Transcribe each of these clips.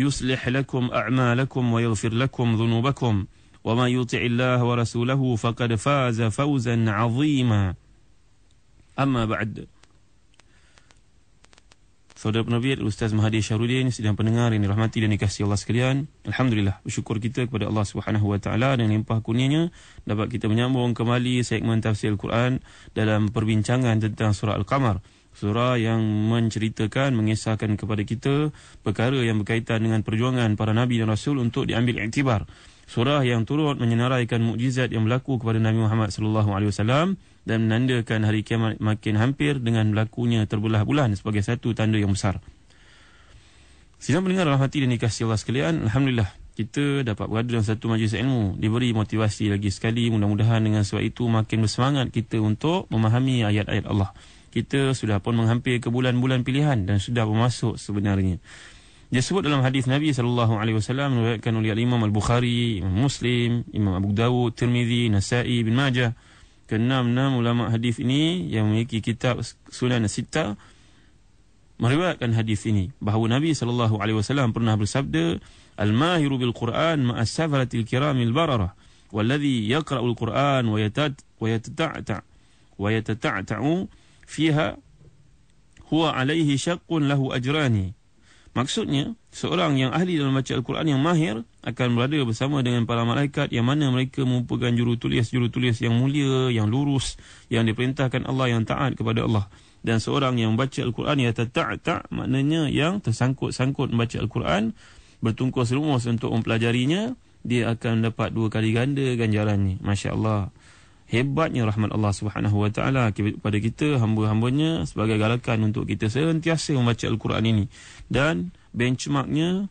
يصلح لكم أعمالكم ويغفر لكم ذنوبكم وما يطع الله ورسوله فقد فاز فوزا عظيما أما بعد Saudara penerbit Ustaz Mahathir Syarudin sedang pendengar yang dirahmati dan dikasihi Allah sekalian. Alhamdulillah bersyukur kita kepada Allah Subhanahu Wa Taala dan limpah kurnianya dapat kita menyambung kembali segmen tafsir Al-Quran dalam perbincangan tentang surah Al-Qamar. Surah yang menceritakan, mengisahkan kepada kita perkara yang berkaitan dengan perjuangan para Nabi dan Rasul untuk diambil iktibar. Surah yang turut menyenaraikan mukjizat yang berlaku kepada Nabi Muhammad sallallahu alaihi wasallam dan menandakan hari kiamat makin hampir dengan berlakunya terbelah bulan sebagai satu tanda yang besar. Sidang pendengar rahmati dan dikasihi Allah sekalian, alhamdulillah kita dapat berada dalam satu majlis ilmu, diberi motivasi lagi sekali, mudah-mudahan dengan sebab itu makin bersemangat kita untuk memahami ayat-ayat Allah. Kita sudah pun menghampir ke bulan-bulan pilihan dan sudah bermasuk sebenarnya. Disebut dalam hadis Nabi sallallahu alaihi wasallam diriwayatkan oleh Imam Al-Bukhari, Imam Muslim, Imam Abu Dawud, Tirmizi, Nasa'i, Ibn Majah. Keenam-enam ulama hadis ini yang memiliki kitab Sunan Sittah meriwayatkan hadis ini bahawa Nabi sallallahu alaihi wasallam pernah bersabda, "Al-mahiru bil Quran ma'a safaratil kiramil bararah, walladhi yaqra'ul Quran wa yatat wa yatata'ta wa yatata'ta'u fiha huwa alaihi syaqqun lahu ajrani." Maksudnya, seorang yang ahli dalam baca Al-Quran yang mahir akan berada bersama dengan para malaikat yang mana mereka merupakan juru tulis-juru tulis yang mulia, yang lurus, yang diperintahkan Allah yang taat kepada Allah. Dan seorang yang membaca Al-Quran yang tak-tak maknanya yang tersangkut-sangkut membaca Al-Quran, bertungkus rumus untuk mempelajarinya, dia akan dapat dua kali ganda ganjarannya. Masya Allah hebatnya rahmat Allah Subhanahu Wa Taala kepada kita hamba-hambanya sebagai galakan untuk kita sentiasa membaca Al-Quran ini. Dan benchmarknya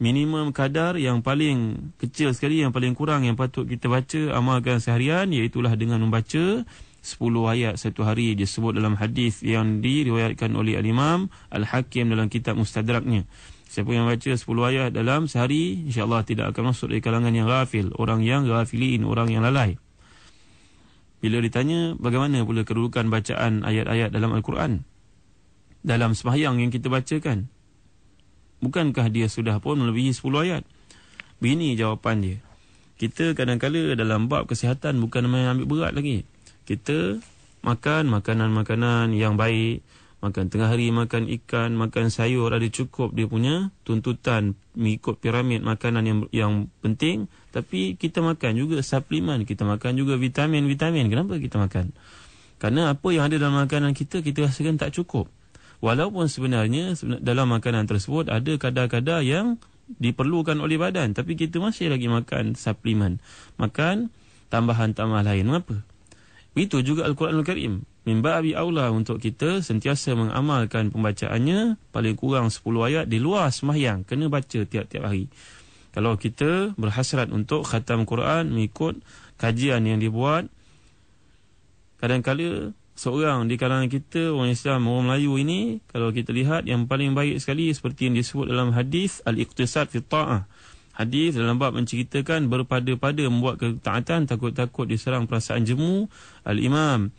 minimum kadar yang paling kecil sekali yang paling kurang yang patut kita baca amalkan seharian iaitu dengan membaca 10 ayat satu hari. Disebut dalam hadis yang diriwayatkan oleh Al-Imam Al-Hakim dalam kitab Mustadraknya. Siapa yang baca 10 ayat dalam sehari insya-Allah tidak akan masuk dari kalangan yang ghafil. Orang yang ghafilin orang yang lalai bila ditanya bagaimana pula kedudukan bacaan ayat-ayat dalam Al-Quran? Dalam sembahyang yang kita bacakan. Bukankah dia sudah pun melebihi 10 ayat? Begini jawapan dia. Kita kadang-kala dalam bab kesihatan bukan main ambil berat lagi. Kita makan makanan-makanan yang baik makan tengah hari makan ikan makan sayur ada cukup dia punya tuntutan mengikut piramid makanan yang yang penting. Tapi kita makan juga suplemen kita makan juga vitamin-vitamin kenapa kita makan? Kerana apa yang ada dalam makanan kita kita rasakan tak cukup. Walaupun sebenarnya dalam makanan tersebut ada kadar-kadar yang diperlukan oleh badan tapi kita masih lagi makan suplemen. Makan tambahan-tambahan lain. Mengapa? Itu juga Al-Quranul Karim mimba abi aula untuk kita sentiasa mengamalkan pembacaannya paling kurang 10 ayat di luar sembahyang. Kena baca tiap-tiap hari. Kalau kita berhasrat untuk khatam Quran mengikut kajian yang dibuat kadang-kala seorang di kalangan kita orang Islam orang Melayu ini kalau kita lihat yang paling baik sekali seperti yang disebut dalam hadis al-iqtisad fi ta'ah. Hadis dalam bab menceritakan berpada-pada membuat ketaatan takut-takut diserang perasaan jemu al-imam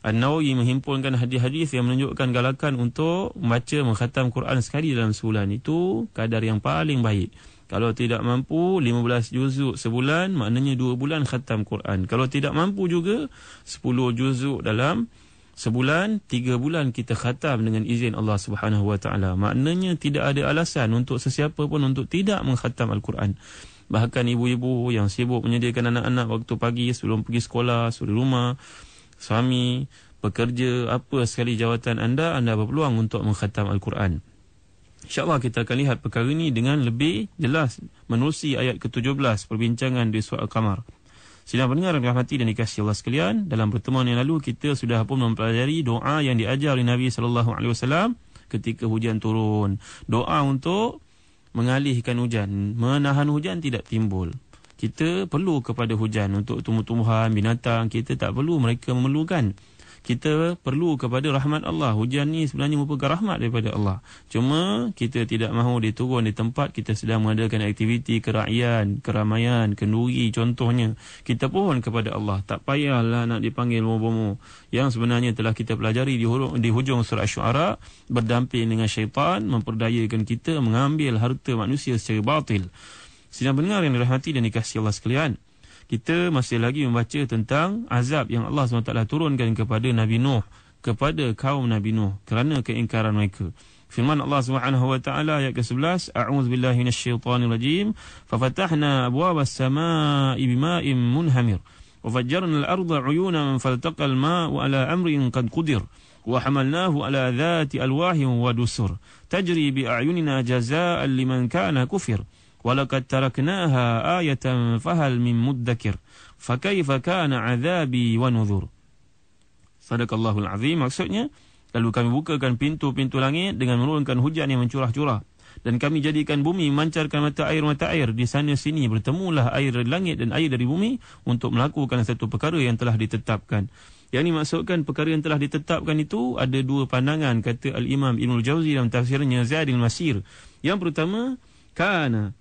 An-Nawawi menghimpunkan hadis-hadis yang menunjukkan galakan untuk membaca mengkhatam Quran sekali dalam sebulan. Itu kadar yang paling baik. Kalau tidak mampu 15 juzuk sebulan, maknanya 2 bulan khatam Quran. Kalau tidak mampu juga 10 juzuk dalam sebulan, 3 bulan kita khatam dengan izin Allah Subhanahu Wa Taala. Maknanya tidak ada alasan untuk sesiapa pun untuk tidak mengkhatam Al-Quran. Bahkan ibu-ibu yang sibuk menyediakan anak-anak waktu pagi sebelum pergi sekolah, suri rumah, suami, bekerja, apa sekali jawatan anda, anda berpeluang untuk mengkhatam Al-Quran. InsyaAllah kita akan lihat perkara ini dengan lebih jelas menerusi ayat ke-17 perbincangan di Surah Al-Qamar. Sidang pendengar yang dirahmati dan dikasihi Allah sekalian, dalam pertemuan yang lalu kita sudah pun mempelajari doa yang diajar oleh Nabi sallallahu alaihi wasallam ketika hujan turun. Doa untuk mengalihkan hujan, menahan hujan tidak timbul. Kita perlu kepada hujan untuk tumbuh-tumbuhan, binatang, kita tak perlu mereka memerlukan kita perlu kepada rahmat Allah. Hujan ni sebenarnya merupakan rahmat daripada Allah. Cuma kita tidak mahu diturun di tempat kita sedang mengadakan aktiviti kerakyatan, keramaian, kenduri contohnya. Kita pohon kepada Allah. Tak payahlah nak dipanggil bomo-bomo. Yang sebenarnya telah kita pelajari di, hujung, di hujung surah syuara berdamping dengan syaitan memperdayakan kita mengambil harta manusia secara batil. Sidang pendengar yang dirahmati dan dikasihi Allah sekalian kita masih lagi membaca tentang azab yang Allah SWT turunkan kepada Nabi Nuh kepada kaum Nabi Nuh kerana keingkaran mereka. Firman Allah Subhanahu wa taala ayat ke-11, A'udzu billahi minasyaitonir rajim. Fafatahna abwaabas samaa'i bima'in munhamir. وفجرنا الأرض عيونا فالتقى الماء على أمر قد قدر وحملناه على ذات ألواح ودسر تجري بأعيننا جزاء لمن كان كفر Walakat taraknaha ayatan fahal min muddakir. Fakaifa kana azabi wa nuzur. Sadakallahul azim. Maksudnya, lalu kami bukakan pintu-pintu langit dengan menurunkan hujan yang mencurah-curah. Dan kami jadikan bumi mancarkan mata air-mata air. Di sana sini bertemulah air dari langit dan air dari bumi untuk melakukan satu perkara yang telah ditetapkan. Yang ini maksudkan perkara yang telah ditetapkan itu ada dua pandangan kata Al-Imam Ibn Jauzi dalam tafsirnya Zaidil Masir. Yang pertama, kana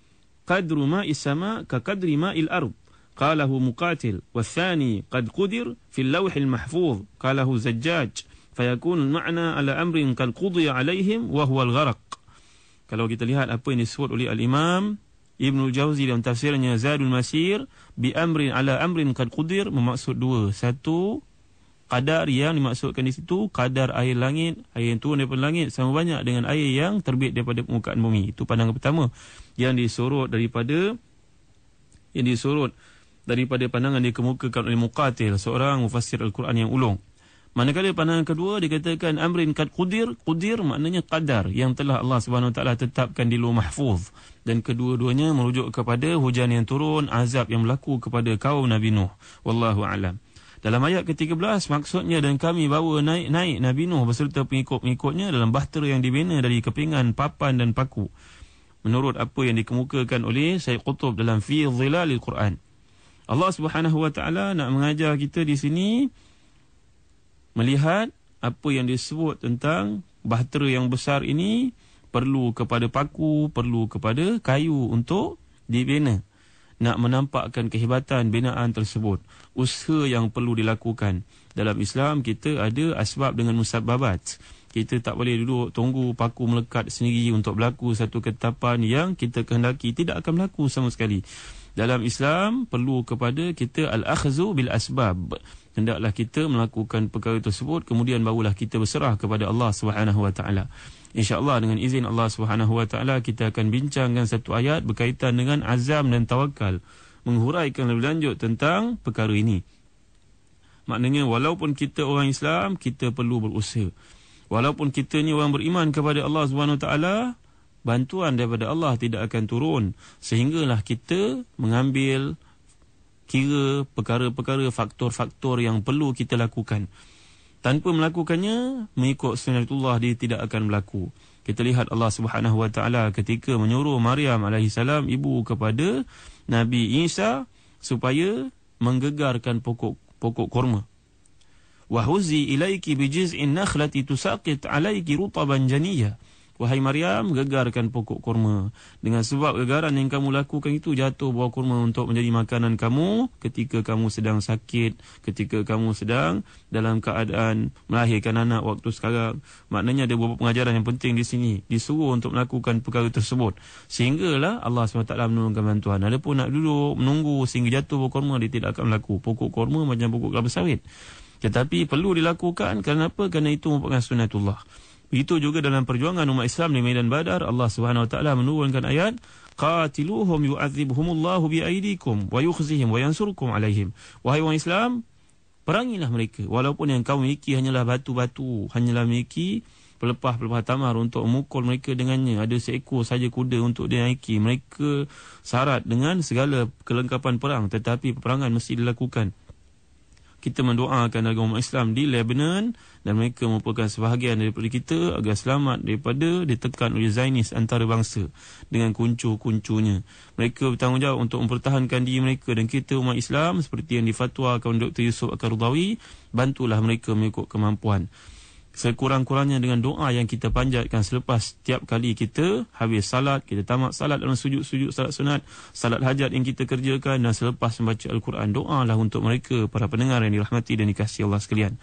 قدر ماء السماء كقدر ماء الأرض قاله مقاتل والثاني قد قدر في اللوح المحفوظ قاله زجاج فيكون المعنى على أمر قد قضي عليهم وهو الغرق kalau kita lihat apa yang disebut oleh al-Imam Ibn Jauzi dalam tafsirnya Zadul Masir bi amrin ala amrin qad qudir bermaksud dua satu kadar yang dimaksudkan di situ kadar air langit air yang turun daripada langit sama banyak dengan air yang terbit daripada permukaan bumi. Itu pandangan pertama yang disorot daripada yang disorot daripada pandangan dikemukakan oleh Muqatil seorang mufassir Al-Quran yang ulung. Manakala pandangan kedua dikatakan amrin kad qudir qudir maknanya kadar yang telah Allah Subhanahu taala tetapkan di luh mahfuz. Dan kedua-duanya merujuk kepada hujan yang turun azab yang berlaku kepada kaum Nabi Nuh. Wallahu alam dalam ayat ke-13 maksudnya dan kami bawa naik-naik Nabi Nuh beserta pengikut-pengikutnya dalam bahtera yang dibina dari kepingan, papan dan paku. Menurut apa yang dikemukakan oleh Syekh Qutub dalam Fi Dhilalil Quran. Allah Subhanahu Wa Taala nak mengajar kita di sini melihat apa yang disebut tentang bahtera yang besar ini perlu kepada paku, perlu kepada kayu untuk dibina nak menampakkan kehebatan binaan tersebut. Usaha yang perlu dilakukan. Dalam Islam kita ada asbab dengan musabbabat. Kita tak boleh duduk tunggu paku melekat sendiri untuk berlaku satu ketetapan yang kita kehendaki tidak akan berlaku sama sekali. Dalam Islam perlu kepada kita al-akhzu bil asbab. Hendaklah kita melakukan perkara tersebut kemudian barulah kita berserah kepada Allah taala InsyaAllah dengan izin Allah Subhanahu Wa Taala kita akan bincangkan satu ayat berkaitan dengan azam dan tawakal. Menghuraikan lebih lanjut tentang perkara ini. Maknanya walaupun kita orang Islam, kita perlu berusaha. Walaupun kita ni orang beriman kepada Allah Subhanahu Wa Taala, bantuan daripada Allah tidak akan turun. Sehinggalah kita mengambil kira perkara-perkara faktor-faktor yang perlu kita lakukan tanpa melakukannya mengikut sunnatullah dia tidak akan berlaku. Kita lihat Allah Subhanahu wa taala ketika menyuruh Maryam alaihi salam ibu kepada Nabi Isa supaya menggegarkan pokok pokok kurma wa huzi ilaiki bijiz'in nakhlati tusaqit alaiki rutaban janiyah Wahai Maryam, gegarkan pokok kurma. Dengan sebab gegaran yang kamu lakukan itu jatuh buah kurma untuk menjadi makanan kamu ketika kamu sedang sakit, ketika kamu sedang dalam keadaan melahirkan anak waktu sekarang. Maknanya ada beberapa pengajaran yang penting di sini. Disuruh untuk melakukan perkara tersebut. Sehinggalah Allah SWT menurunkan bantuan. Ada pun nak duduk menunggu sehingga jatuh buah kurma, dia tidak akan berlaku. Pokok kurma macam pokok kelapa sawit. Tetapi perlu dilakukan kerana apa? Kerana itu merupakan sunatullah. Itu juga dalam perjuangan umat Islam di Medan Badar Allah Subhanahu Wa Taala menurunkan ayat qatiluhum yu'adzibhumullahu biaidikum wa yukhzihim wa yansurkum alaihim. Wahai orang Islam perangilah mereka. Walaupun yang kau miliki hanyalah batu-batu hanyalah miliki pelepah-pelepah tamar untuk memukul mereka dengannya. Ada seekor saja kuda untuk dinaiki. Mereka syarat dengan segala kelengkapan perang tetapi peperangan mesti dilakukan kita mendoakan agar umat Islam di Lebanon dan mereka merupakan sebahagian daripada kita agar selamat daripada ditekan oleh Zainis antarabangsa dengan kuncu-kuncunya. Mereka bertanggungjawab untuk mempertahankan diri mereka dan kita umat Islam seperti yang difatwakan Dr. Yusuf Akardawi, bantulah mereka mengikut kemampuan sekurang-kurangnya dengan doa yang kita panjatkan selepas setiap kali kita habis salat, kita tamat salat dalam sujud-sujud salat sunat, salat hajat yang kita kerjakan dan selepas membaca Al-Quran, doalah untuk mereka, para pendengar yang dirahmati dan dikasihi Allah sekalian.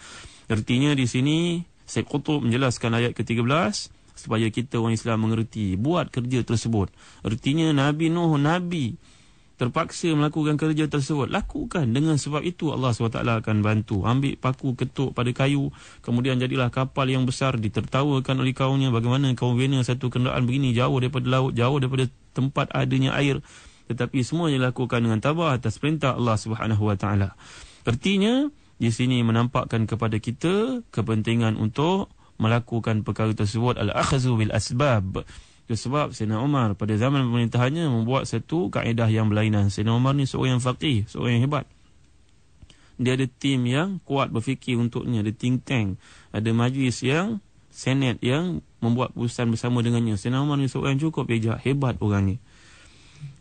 Artinya di sini, Syed Qutub menjelaskan ayat ke-13, supaya kita orang Islam mengerti, buat kerja tersebut. Artinya Nabi Nuh, Nabi, terpaksa melakukan kerja tersebut lakukan. Dengan sebab itu Allah SWT akan bantu. Ambil paku ketuk pada kayu kemudian jadilah kapal yang besar ditertawakan oleh kaumnya. Bagaimana kaum bina satu kenderaan begini? Jauh daripada laut jauh daripada tempat adanya air. Tetapi semuanya dilakukan dengan tabah atas perintah Allah SWT artinya di sini menampakkan kepada kita kepentingan untuk melakukan perkara tersebut. Al-akhzu bil asbab sebab Sayyidina Umar pada zaman pemerintahannya membuat satu kaedah yang berlainan. Sayyidina Umar ni seorang yang faqih, seorang yang hebat. Dia ada tim yang kuat berfikir untuknya, ada think tank, ada majlis yang senat yang membuat keputusan bersama dengannya. Sayyidina Umar ni seorang yang cukup bijak, hebat orangnya.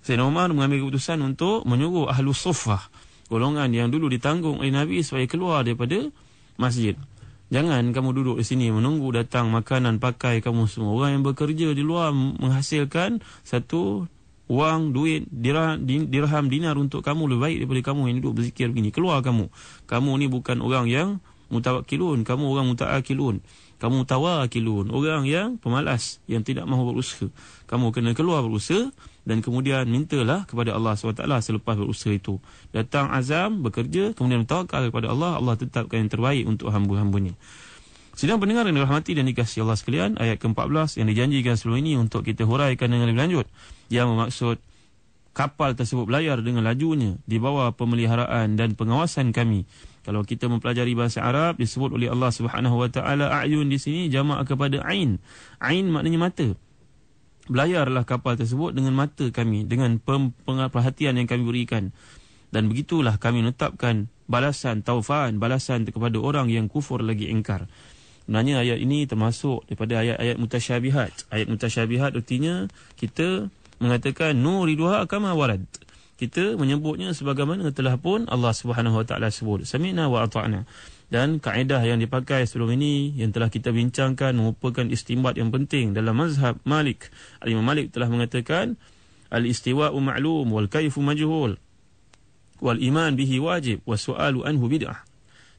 Sayyidina Umar mengambil keputusan untuk menyuruh ahlu sufah, golongan yang dulu ditanggung oleh Nabi supaya keluar daripada masjid. Jangan kamu duduk di sini menunggu datang makanan pakai kamu semua. Orang yang bekerja di luar menghasilkan satu wang, duit, dirham, dirham dinar untuk kamu lebih baik daripada kamu yang duduk berzikir begini. Keluar kamu. Kamu ni bukan orang yang mutawakilun. Kamu orang muta'akilun. Kamu tawakilun. Orang yang pemalas, yang tidak mahu berusaha. Kamu kena keluar berusaha dan kemudian mintalah kepada Allah SWT selepas berusaha itu. Datang azam, bekerja, kemudian bertawakal kepada Allah, Allah tetapkan yang terbaik untuk hamba-hambanya. Sedang pendengar yang dirahmati dan dikasih Allah sekalian, ayat ke-14 yang dijanjikan sebelum ini untuk kita huraikan dengan lebih lanjut. Yang bermaksud kapal tersebut berlayar dengan lajunya di bawah pemeliharaan dan pengawasan kami. Kalau kita mempelajari bahasa Arab disebut oleh Allah Taala ayun di sini jamak kepada ain. Ain maknanya mata belayarlah kapal tersebut dengan mata kami dengan perhatian yang kami berikan. Dan begitulah kami menetapkan balasan taufan balasan kepada orang yang kufur lagi ingkar. Sebenarnya ayat ini termasuk daripada ayat-ayat mutasyabihat. Ayat mutasyabihat artinya kita mengatakan nuriduha kama warad. Kita menyebutnya sebagaimana telah pun Allah Subhanahu wa taala sebut sami'na wa ata'na dan kaedah yang dipakai sebelum ini yang telah kita bincangkan merupakan istimbat yang penting dalam mazhab Malik. Al-Imam Malik telah mengatakan al-istiwa'u ma'lum wal kaifu majhul wal iman bihi wajib was su'alu anhu bid'ah.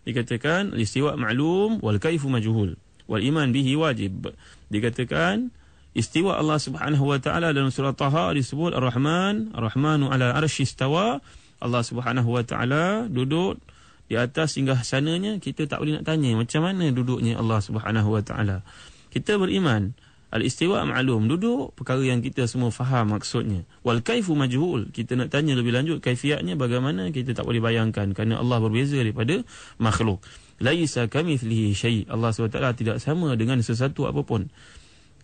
Dikatakan al-istiwa' ma'lum wal kaifu majhul wal iman bihi wajib. Dikatakan istiwa Allah Subhanahu wa taala dalam surah Taha disebut Ar-Rahman, Ar-Rahmanu 'ala arsy istawa. Allah Subhanahu wa taala duduk di atas singgah sananya kita tak boleh nak tanya macam mana duduknya Allah Subhanahu Wa Taala. Kita beriman al-istiwa ma'lum duduk perkara yang kita semua faham maksudnya. Wal kaifu majhul kita nak tanya lebih lanjut kaifiatnya bagaimana kita tak boleh bayangkan kerana Allah berbeza daripada makhluk. Laisa kamitslihi syai. Allah SWT tidak sama dengan sesuatu apapun.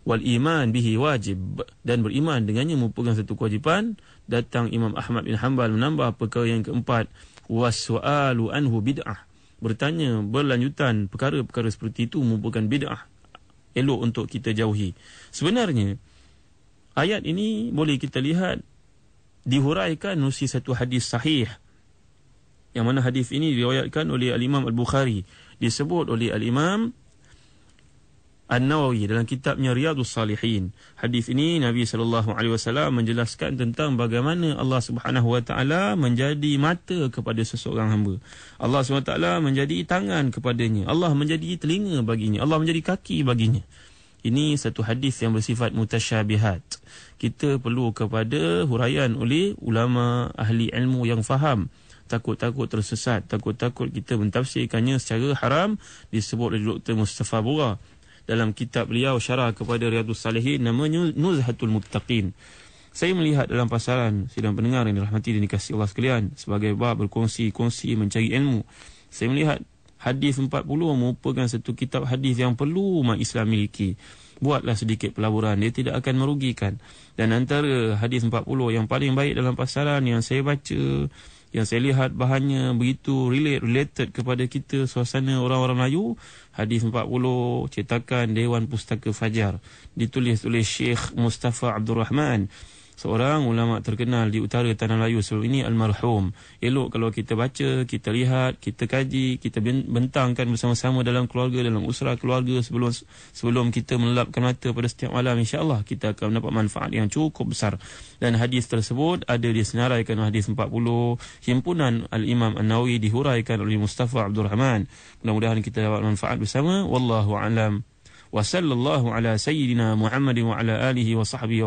Wal iman bihi wajib dan beriman dengannya merupakan satu kewajipan. Datang Imam Ahmad bin Hanbal menambah perkara yang keempat wasu'alu anhu bid'ah. Bertanya berlanjutan perkara-perkara seperti itu merupakan bid'ah. Elok untuk kita jauhi. Sebenarnya, ayat ini boleh kita lihat dihuraikan nusi satu hadis sahih. Yang mana hadis ini diriwayatkan oleh Al-Imam Al-Bukhari. Disebut oleh Al-Imam An-Nawawi dalam kitabnya Riyadhus Salihin. Hadis ini Nabi sallallahu alaihi wasallam menjelaskan tentang bagaimana Allah Subhanahu wa taala menjadi mata kepada seseorang hamba. Allah Subhanahu wa taala menjadi tangan kepadanya. Allah menjadi telinga baginya. Allah menjadi kaki baginya. Ini satu hadis yang bersifat mutasyabihat. Kita perlu kepada huraian oleh ulama ahli ilmu yang faham takut-takut tersesat, takut-takut kita mentafsirkannya secara haram disebut oleh Dr. Mustafa Bura dalam kitab beliau syarah kepada Riyadhus Salihin namanya Nuzhatul Muttaqin. Saya melihat dalam pasaran sidang pendengar yang dirahmati dan dikasihi Allah sekalian sebagai bab berkongsi-kongsi mencari ilmu. Saya melihat hadis 40 merupakan satu kitab hadis yang perlu umat Islam miliki. Buatlah sedikit pelaburan, dia tidak akan merugikan. Dan antara hadis 40 yang paling baik dalam pasaran yang saya baca yang saya lihat bahannya begitu relate, related kepada kita suasana orang-orang Melayu. Hadis 40 cetakan Dewan Pustaka Fajar. Ditulis oleh Syekh Mustafa Abdul Rahman seorang ulama terkenal di utara tanah Melayu sebelum ini almarhum. Elok kalau kita baca, kita lihat, kita kaji, kita bentangkan bersama-sama dalam keluarga, dalam usrah keluarga sebelum sebelum kita melapkan mata pada setiap malam insya-Allah kita akan mendapat manfaat yang cukup besar. Dan hadis tersebut ada disenaraikan hadis 40 himpunan Al-Imam An-Nawawi dihuraikan oleh Mustafa Abdul Rahman. Mudah-mudahan kita dapat manfaat bersama. Wallahu a'lam. Wa sallallahu ala sayyidina Muhammad wa ala alihi wa sahbihi